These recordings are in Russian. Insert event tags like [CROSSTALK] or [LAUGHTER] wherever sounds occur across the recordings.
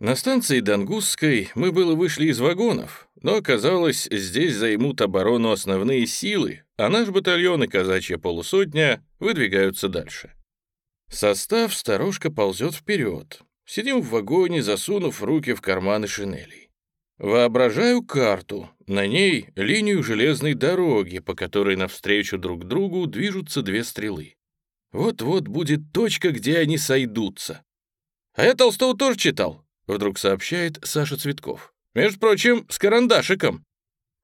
На станции Дангусской мы было вышли из вагонов, но оказалось, здесь займут оборону основные силы, а наш батальон и казачья полусотня выдвигаются дальше. Состав сторожка ползет вперед. Сидим в вагоне, засунув руки в карманы шинелей. Воображаю карту, на ней линию железной дороги, по которой навстречу друг другу движутся две стрелы. Вот-вот будет точка, где они сойдутся. А я Толстого тоже читал, вдруг сообщает Саша Цветков. Между прочим, с карандашиком.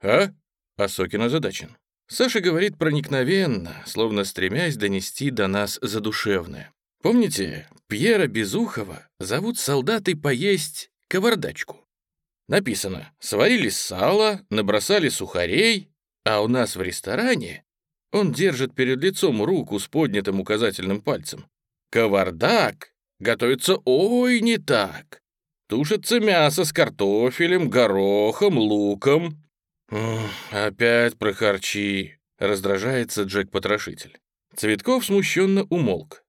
А? Осокин озадачен. Саша говорит проникновенно, словно стремясь донести до нас задушевное. Помните, Пьера Безухова зовут солдаты поесть кавардачку? Написано, сварили сало, набросали сухарей, а у нас в ресторане он держит перед лицом руку с поднятым указательным пальцем. Кавардак готовится ой не так. Тушится мясо с картофелем, горохом, луком. «Опять прохарчи», — раздражается Джек-потрошитель. Цветков смущенно умолк.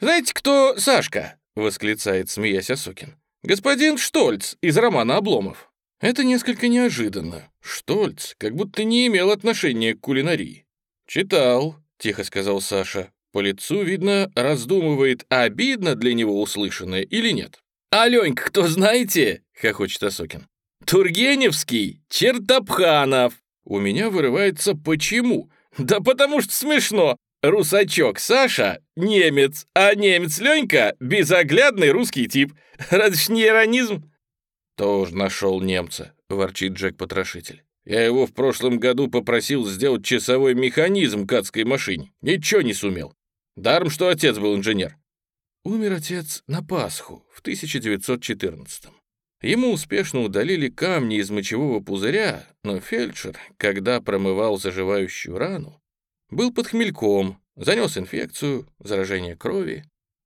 «Знаете, кто Сашка?» — восклицает, смеясь Осокин. «Господин Штольц из романа «Обломов». Это несколько неожиданно. Штольц как будто не имел отношения к кулинарии. «Читал», — тихо сказал Саша. По лицу, видно, раздумывает, обидно для него услышанное или нет. «Аленька, кто знаете?» — хохочет Осокин. «Тургеневский, Чертопханов». У меня вырывается «почему?» «Да потому что смешно. Русачок Саша — немец, а немец Ленька — безоглядный русский тип. Разве не иронизм?» «Тоже нашел немца», — ворчит Джек-потрошитель. «Я его в прошлом году попросил сделать часовой механизм к адской машине. Ничего не сумел. Даром, что отец был инженер». Умер отец на Пасху в 1914 -м. Ему успешно удалили камни из мочевого пузыря, но фельдшер, когда промывал заживающую рану, был под хмельком, занес инфекцию, заражение крови.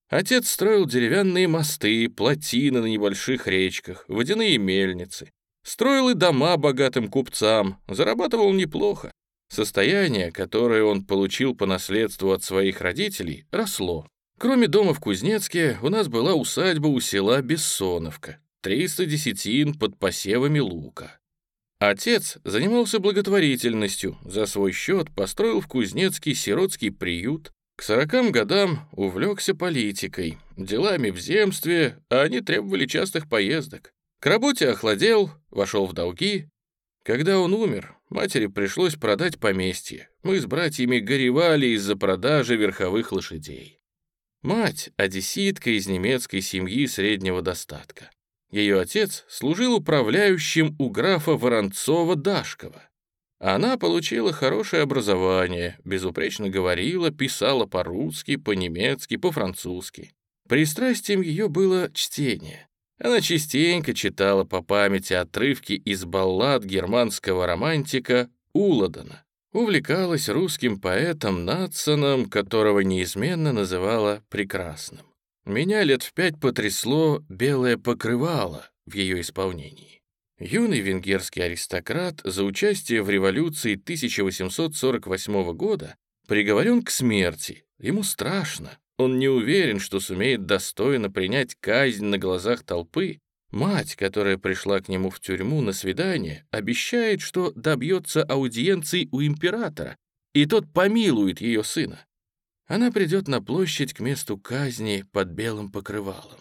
Отец строил деревянные мосты, плотины на небольших речках, водяные мельницы. Строил и дома богатым купцам, зарабатывал неплохо. Состояние, которое он получил по наследству от своих родителей, росло. Кроме дома в Кузнецке, у нас была усадьба у села Бессоновка, 300 десятин под посевами лука. Отец занимался благотворительностью, за свой счет построил в Кузнецкий сиротский приют, к сорокам годам увлекся политикой, делами в земстве, а они требовали частых поездок. К работе охладел, вошел в долги. Когда он умер, матери пришлось продать поместье. Мы с братьями горевали из-за продажи верховых лошадей. Мать — одесситка из немецкой семьи среднего достатка. Ее отец служил управляющим у графа Воронцова-Дашкова. Она получила хорошее образование, безупречно говорила, писала по-русски, по-немецки, по-французски. Пристрастием ее было чтение. Она частенько читала по памяти отрывки из баллад германского романтика Уладана. Увлекалась русским поэтом Натсоном, которого неизменно называла прекрасным. Меня лет в пять потрясло белое покрывало в ее исполнении. Юный венгерский аристократ за участие в революции 1848 года приговорен к смерти. Ему страшно. Он не уверен, что сумеет достойно принять казнь на глазах толпы. Мать, которая пришла к нему в тюрьму на свидание, обещает, что добьется аудиенции у императора, и тот помилует ее сына. Она придет на площадь к месту казни под белым покрывалом.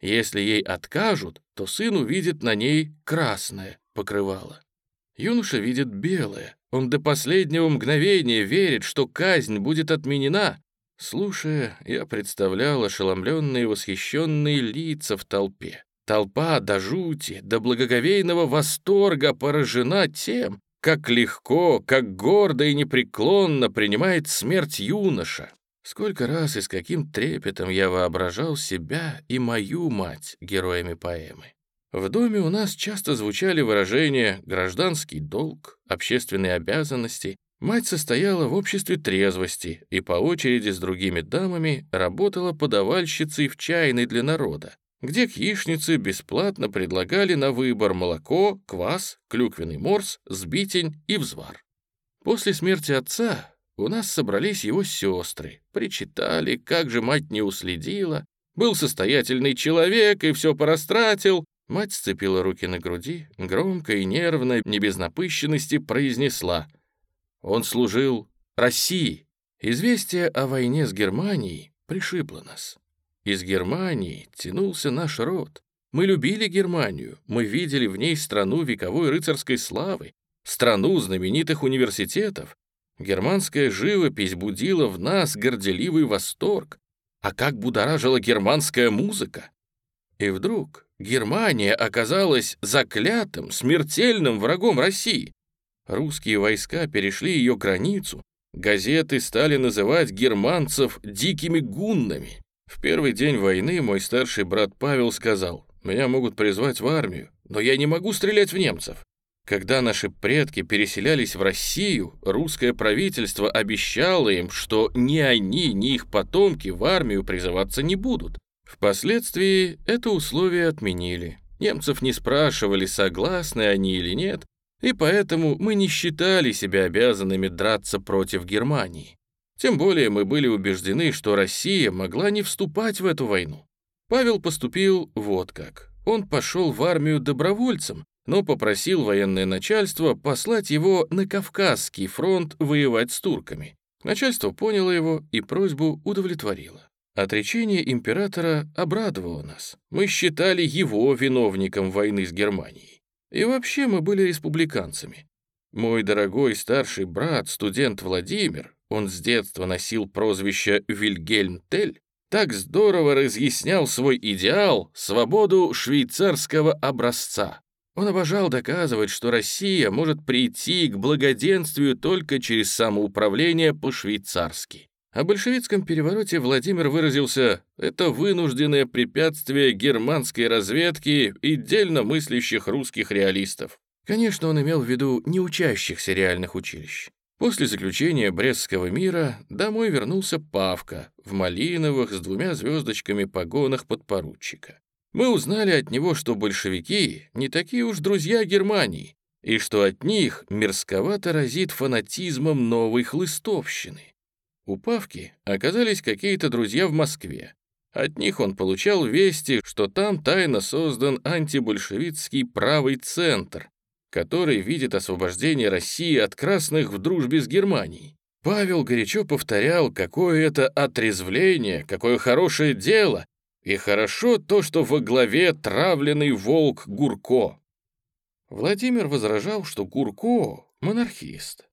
Если ей откажут, то сын увидит на ней красное покрывало. Юноша видит белое. Он до последнего мгновения верит, что казнь будет отменена. Слушая, я представлял ошеломленные восхищенные лица в толпе. Толпа до жути, до благоговейного восторга поражена тем, как легко, как гордо и непреклонно принимает смерть юноша. Сколько раз и с каким трепетом я воображал себя и мою мать героями поэмы. В доме у нас часто звучали выражения «гражданский долг», «общественные обязанности». Мать состояла в обществе трезвости и по очереди с другими дамами работала подавальщицей в чайной для народа, где к яичнице бесплатно предлагали на выбор молоко, квас, клюквенный морс, сбитень и взвар. После смерти отца у нас собрались его сестры, причитали, как же мать не уследила. Был состоятельный человек и все порастратил. Мать сцепила руки на груди, громко и нервно, не без напыщенности, произнесла. Он служил России. Известие о войне с Германией пришибло нас. Из Германии тянулся наш род. Мы любили Германию, мы видели в ней страну вековой рыцарской славы, страну знаменитых университетов. Германская живопись будила в нас горделивый восторг. А как будоражила германская музыка! И вдруг Германия оказалась заклятым, смертельным врагом России. Русские войска перешли ее границу, газеты стали называть германцев дикими гуннами. В первый день войны мой старший брат Павел сказал, «Меня могут призвать в армию, но я не могу стрелять в немцев». Когда наши предки переселялись в Россию, русское правительство обещало им, что ни они, ни их потомки в армию призываться не будут. Впоследствии это условие отменили. Немцев не спрашивали, согласны они или нет, и поэтому мы не считали себя обязанными драться против Германии. Тем более мы были убеждены, что Россия могла не вступать в эту войну. Павел поступил вот как. Он пошел в армию добровольцем, но попросил военное начальство послать его на Кавказский фронт воевать с турками. Начальство поняло его и просьбу удовлетворило. Отречение императора обрадовало нас. Мы считали его виновником войны с Германией. И вообще мы были республиканцами. Мой дорогой старший брат, студент Владимир, он с детства носил прозвище Вильгельм Тель, так здорово разъяснял свой идеал, свободу швейцарского образца. Он обожал доказывать, что Россия может прийти к благоденствию только через самоуправление по-швейцарски. О большевистском перевороте Владимир выразился «это вынужденное препятствие германской разведки и дельно мыслящих русских реалистов». Конечно, он имел в виду не учащихся реальных училищ. После заключения Брестского мира домой вернулся Павка в малиновых с двумя звездочками погонах подпоручика. Мы узнали от него, что большевики не такие уж друзья Германии, и что от них мерзковато разит фанатизмом новой хлыстовщины. У Павки оказались какие-то друзья в Москве. От них он получал вести, что там тайно создан антибольшевистский правый центр, который видит освобождение России от красных в дружбе с Германией. Павел горячо повторял, какое это отрезвление, какое хорошее дело, и хорошо то, что во главе травленный волк Гурко. Владимир возражал, что Гурко — монархист.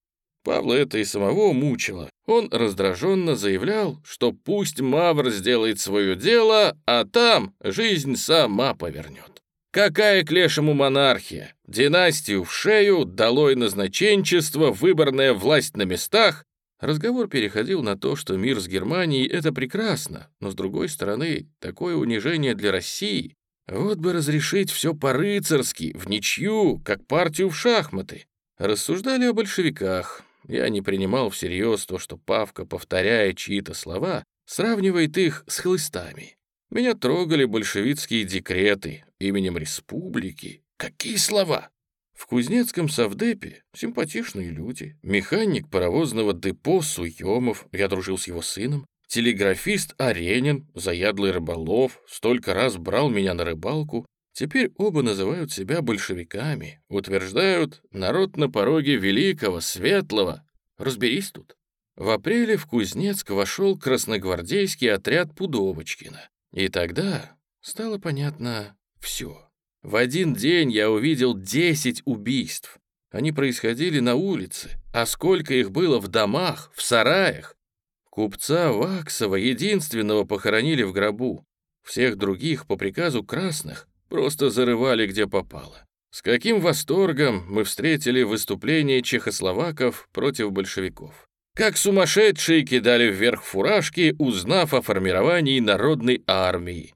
Павла это и самого мучило. Он раздраженно заявлял, что пусть Мавр сделает свое дело, а там жизнь сама повернет. Какая к лешему монархия? Династию в шею, долой назначенчество, выборная власть на местах. Разговор переходил на то, что мир с Германией — это прекрасно, но, с другой стороны, такое унижение для России. Вот бы разрешить все по-рыцарски, в ничью, как партию в шахматы. Рассуждали о большевиках. Я не принимал всерьез то, что Павка, повторяя чьи-то слова, сравнивает их с хлыстами. Меня трогали большевистские декреты именем республики. Какие слова! В Кузнецком совдепе симпатичные люди. Механик паровозного депо Суемов, я дружил с его сыном. Телеграфист Аренин, заядлый рыболов, столько раз брал меня на рыбалку. Теперь оба называют себя большевиками, утверждают «народ на пороге великого, светлого». Разберись тут. В апреле в Кузнецк вошел красногвардейский отряд Пудовочкина. И тогда стало понятно все. В один день я увидел 10 убийств. Они происходили на улице, а сколько их было в домах, в сараях. Купца Ваксова единственного похоронили в гробу. Всех других по приказу красных Просто зарывали где попало. С каким восторгом мы встретили выступление чехословаков против большевиков. Как сумасшедшие кидали вверх фуражки, узнав о формировании народной армии.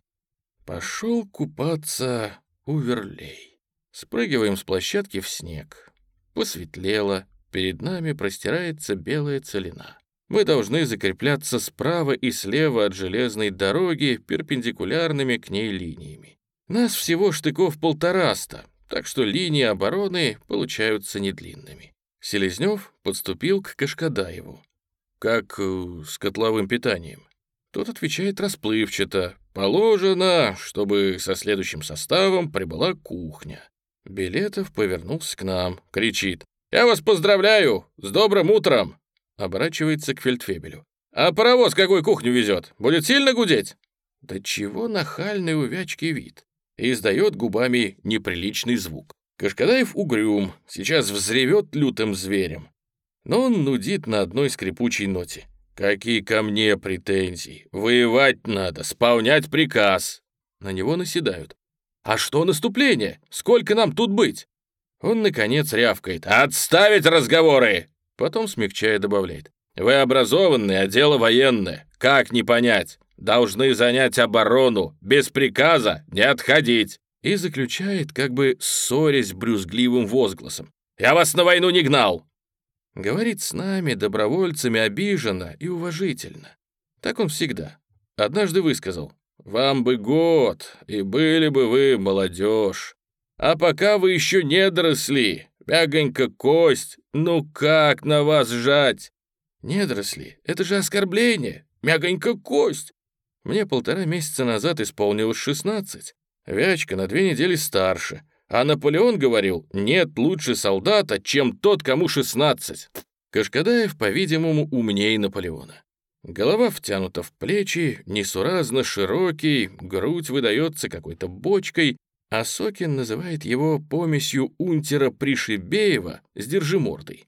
Пошел купаться Уверлей. Спрыгиваем с площадки в снег. Посветлело, перед нами простирается белая целина. Мы должны закрепляться справа и слева от железной дороги перпендикулярными к ней линиями. Нас всего штыков полтораста, так что линии обороны получаются недлинными. Селезнев подступил к Кашкадаеву. Как э, с котловым питанием. Тот отвечает расплывчато, Положено, чтобы со следующим составом прибыла кухня. Билетов повернулся к нам, кричит. «Я вас поздравляю! С добрым утром!» Оборачивается к фельдфебелю. «А паровоз какой кухню везет? Будет сильно гудеть?» Да чего нахальный у вячки вид. И издает губами неприличный звук. Кашкадаев угрюм, сейчас взревет лютым зверем. Но он нудит на одной скрипучей ноте. «Какие ко мне претензии? Воевать надо, сполнять приказ!» На него наседают. «А что наступление? Сколько нам тут быть?» Он, наконец, рявкает. «Отставить разговоры!» Потом, смягчая, добавляет. «Вы образованные, а дело военное. Как не понять? Должны занять оборону. Без приказа не отходить!» И заключает, как бы ссорясь брюзгливым возгласом. «Я вас на войну не гнал! Говорит с нами, добровольцами, обиженно и уважительно. Так он всегда. Однажды высказал, «Вам бы год, и были бы вы молодежь. А пока вы еще не доросли, мягонько кость, ну как на вас жать?» «Недоросли, это же оскорбление, мягонько кость!» Мне полтора месяца назад исполнилось шестнадцать. Вячка на две недели старше. А Наполеон говорил, нет лучше солдата, чем тот, кому 16. Кашкадаев, по-видимому, умнее Наполеона. Голова втянута в плечи, несуразно широкий, грудь выдается какой-то бочкой, а Сокин называет его помесью унтера Пришибеева с держимордой.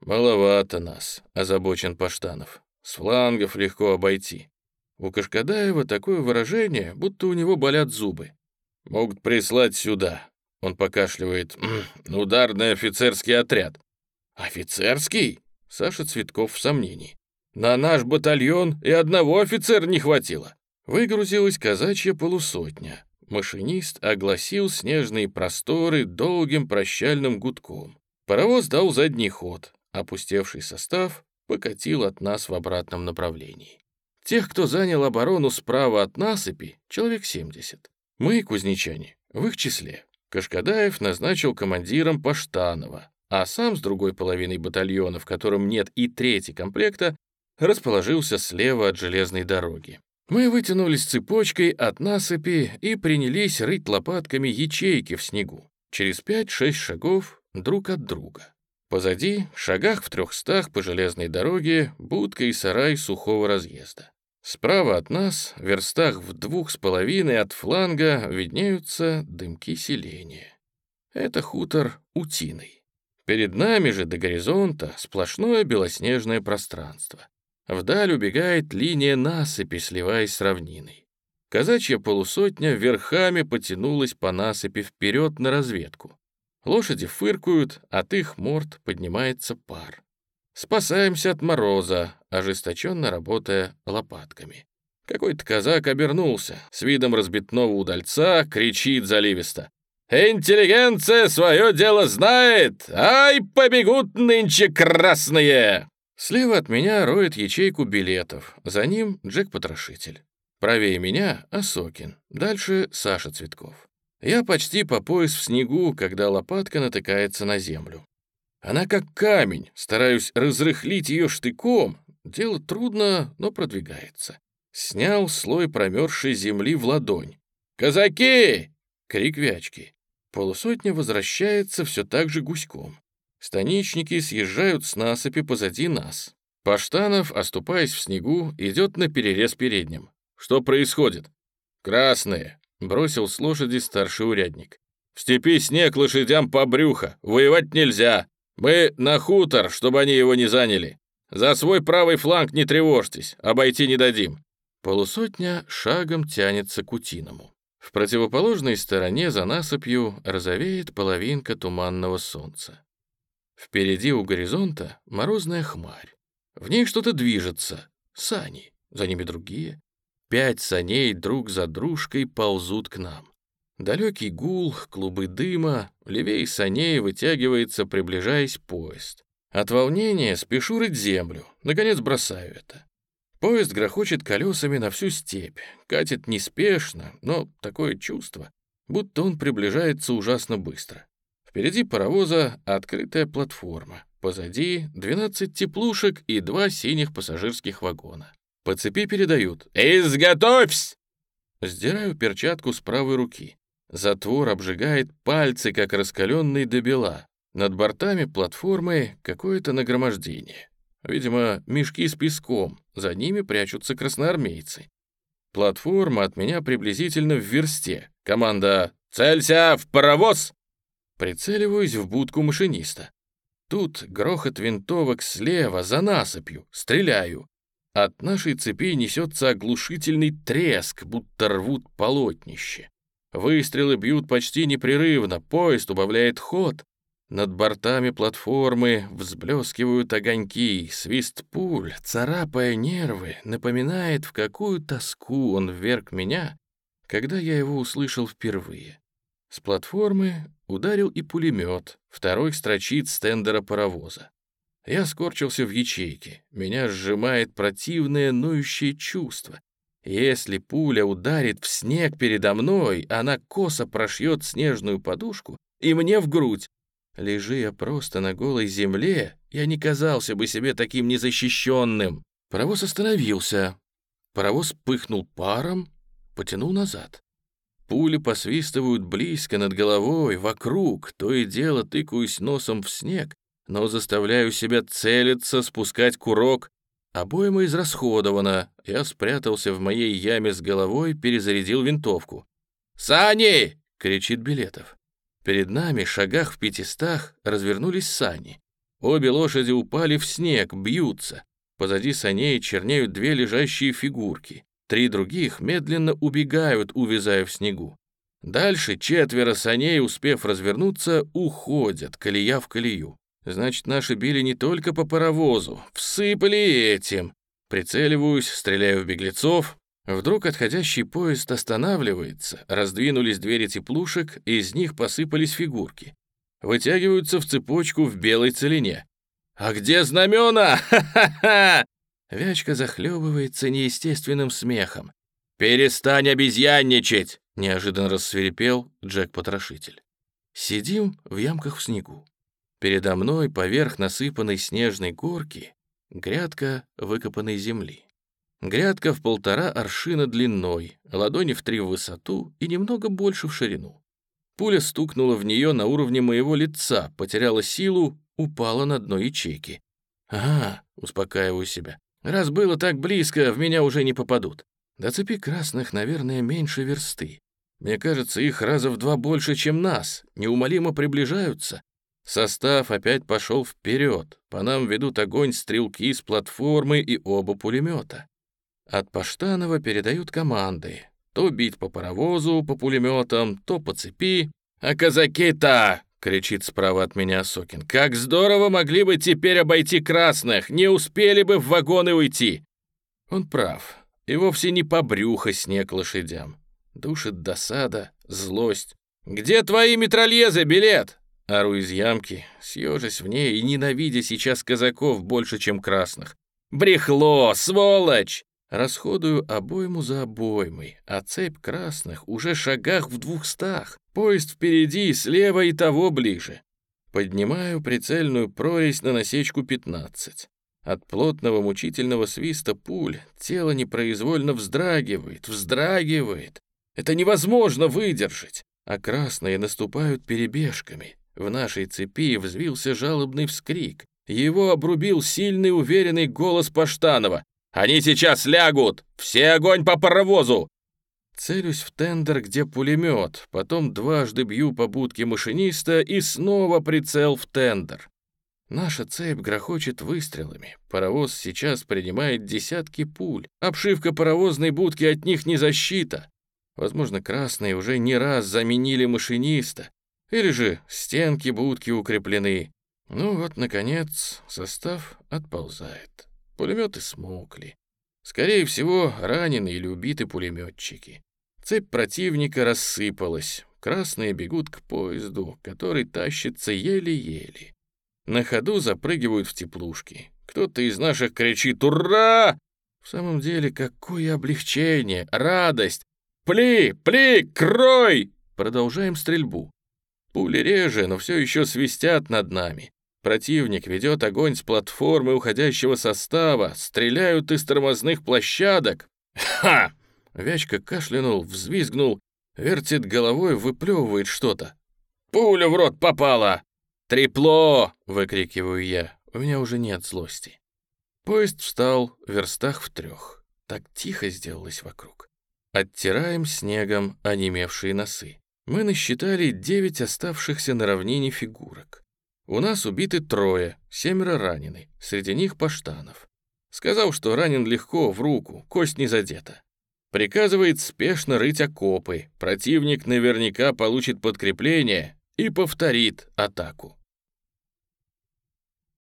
«Маловато нас», — озабочен Паштанов. «С флангов легко обойти». У Кашкадаева такое выражение, будто у него болят зубы. «Могут прислать сюда. Он покашливает. «Ударный офицерский отряд». «Офицерский?» Саша Цветков в сомнении. «На наш батальон и одного офицера не хватило». Выгрузилась казачья полусотня. Машинист огласил снежные просторы долгим прощальным гудком. Паровоз дал задний ход. Опустевший состав покатил от нас в обратном направлении. Тех, кто занял оборону справа от насыпи, человек 70. Мы, кузнечане, в их числе. Кашкадаев назначил командиром Паштанова, а сам с другой половиной батальона, в котором нет и трети комплекта, расположился слева от железной дороги. Мы вытянулись цепочкой от насыпи и принялись рыть лопатками ячейки в снегу. Через пять-шесть шагов друг от друга. Позади, шагах в трехстах по железной дороге, будка и сарай сухого разъезда. Справа от нас, в верстах в двух с половиной от фланга, виднеются дымки селения. Это хутор Утиный. Перед нами же до горизонта сплошное белоснежное пространство. Вдаль убегает линия насыпи, сливаясь с равниной. Казачья полусотня верхами потянулась по насыпи вперед на разведку. Лошади фыркают, от их морд поднимается пар. Спасаемся от мороза, ожесточенно работая лопатками. Какой-то казак обернулся, с видом разбитного удальца, кричит заливисто. «Интеллигенция свое дело знает! Ай, побегут нынче красные!» Слева от меня роет ячейку билетов, за ним Джек-потрошитель. Правее меня — Осокин, дальше Саша Цветков. Я почти по пояс в снегу, когда лопатка натыкается на землю. Она как камень, стараюсь разрыхлить ее штыком. Дело трудно, но продвигается. Снял слой промерзшей земли в ладонь. «Казаки!» — крик вячки. Полусотня возвращается все так же гуськом. Станичники съезжают с насыпи позади нас. Паштанов, оступаясь в снегу, идет на перерез передним. «Что происходит?» «Красные!» — бросил с лошади старший урядник. «В степи снег лошадям по брюхо. Воевать нельзя. «Мы на хутор, чтобы они его не заняли. За свой правый фланг не тревожьтесь, обойти не дадим». Полусотня шагом тянется к Утиному. В противоположной стороне за насыпью розовеет половинка туманного солнца. Впереди у горизонта морозная хмарь. В ней что-то движется. Сани, за ними другие. Пять саней друг за дружкой ползут к нам. Далекий гул, клубы дыма, левее саней вытягивается, приближаясь поезд. От волнения спешу рыть землю, наконец бросаю это. Поезд грохочет колесами на всю степь, катит неспешно, но такое чувство, будто он приближается ужасно быстро. Впереди паровоза открытая платформа, позади 12 теплушек и два синих пассажирских вагона. По цепи передают «Изготовься!» Сдираю перчатку с правой руки. Затвор обжигает пальцы, как раскаленный до бела. Над бортами платформы какое-то нагромождение. Видимо, мешки с песком, за ними прячутся красноармейцы. Платформа от меня приблизительно в версте. Команда «Целься в паровоз!» Прицеливаюсь в будку машиниста. Тут грохот винтовок слева, за насыпью. Стреляю. От нашей цепи несется оглушительный треск, будто рвут полотнище. Выстрелы бьют почти непрерывно, поезд убавляет ход. Над бортами платформы взблескивают огоньки, свист пуль, царапая нервы, напоминает, в какую тоску он вверг меня, когда я его услышал впервые. С платформы ударил и пулемет, второй строчит стендера паровоза. Я скорчился в ячейке, меня сжимает противное ноющее чувство. Если пуля ударит в снег передо мной, она косо прошьет снежную подушку и мне в грудь, Лежи я просто на голой земле, я не казался бы себе таким незащищенным. Паровоз остановился. Паровоз пыхнул паром, потянул назад. Пули посвистывают близко над головой, вокруг, то и дело тыкаюсь носом в снег, но заставляю себя целиться, спускать курок. Обойма израсходована, я спрятался в моей яме с головой, перезарядил винтовку. «Сани!» — кричит Билетов. Перед нами, шагах в пятистах, развернулись сани. Обе лошади упали в снег, бьются. Позади саней чернеют две лежащие фигурки. Три других медленно убегают, увязая в снегу. Дальше четверо саней, успев развернуться, уходят, колея в колею. Значит, наши били не только по паровозу, всыпали этим. Прицеливаюсь, стреляю в беглецов, Вдруг отходящий поезд останавливается, раздвинулись двери теплушек, и из них посыпались фигурки. Вытягиваются в цепочку в белой целине. «А где знамена? [LAUGHS] Ха-ха-ха!» Вячка захлебывается неестественным смехом. «Перестань обезьянничать!» — неожиданно рассверепел Джек-потрошитель. Сидим в ямках в снегу. Передо мной поверх насыпанной снежной горки грядка выкопанной земли. Грядка в полтора аршина длиной, ладони в три в высоту и немного больше в ширину. Пуля стукнула в нее на уровне моего лица, потеряла силу, упала на дно ячейки. «Ага», — успокаиваю себя, — «раз было так близко, в меня уже не попадут. До цепи красных, наверное, меньше версты. Мне кажется, их раза в два больше, чем нас, неумолимо приближаются. Состав опять пошел вперед, по нам ведут огонь стрелки с платформы и оба пулемета. От Паштанова передают команды. То бить по паровозу, по пулеметам, то по цепи. «А казаки-то!» — кричит справа от меня Сокин. «Как здорово могли бы теперь обойти красных! Не успели бы в вагоны уйти!» Он прав. И вовсе не по брюхо снег лошадям. Душит досада, злость. «Где твои метрольезы, билет?» Ору из ямки, съежась в ней и ненавидя сейчас казаков больше, чем красных. «Брехло, сволочь!» Расходую обойму за обоймой, а цепь красных уже шагах в двухстах. Поезд впереди, слева и того ближе. Поднимаю прицельную прорезь на насечку 15. От плотного мучительного свиста пуль тело непроизвольно вздрагивает, вздрагивает. Это невозможно выдержать. А красные наступают перебежками. В нашей цепи взвился жалобный вскрик. Его обрубил сильный уверенный голос Паштанова. Они сейчас лягут! Все огонь по паровозу!» Целюсь в тендер, где пулемет, потом дважды бью по будке машиниста и снова прицел в тендер. Наша цепь грохочет выстрелами. Паровоз сейчас принимает десятки пуль. Обшивка паровозной будки от них не защита. Возможно, красные уже не раз заменили машиниста. Или же стенки будки укреплены. Ну вот, наконец, состав отползает. Пулеметы смокли. Скорее всего, ранены или убиты пулеметчики. Цепь противника рассыпалась. Красные бегут к поезду, который тащится еле-еле. На ходу запрыгивают в теплушки. Кто-то из наших кричит «Ура!» В самом деле, какое облегчение, радость! «Пли! Пли! Крой!» Продолжаем стрельбу. Пули реже, но все еще свистят над нами. Противник ведет огонь с платформы уходящего состава, стреляют из тормозных площадок. Ха! Вячка кашлянул, взвизгнул, вертит головой, выплевывает что-то. «Пуля в рот попала!» «Трепло!» — выкрикиваю я. У меня уже нет злости. Поезд встал в верстах в трех. Так тихо сделалось вокруг. Оттираем снегом онемевшие носы. Мы насчитали девять оставшихся на равнине фигурок. У нас убиты трое, семеро ранены, среди них Паштанов. Сказал, что ранен легко, в руку, кость не задета. Приказывает спешно рыть окопы, противник наверняка получит подкрепление и повторит атаку.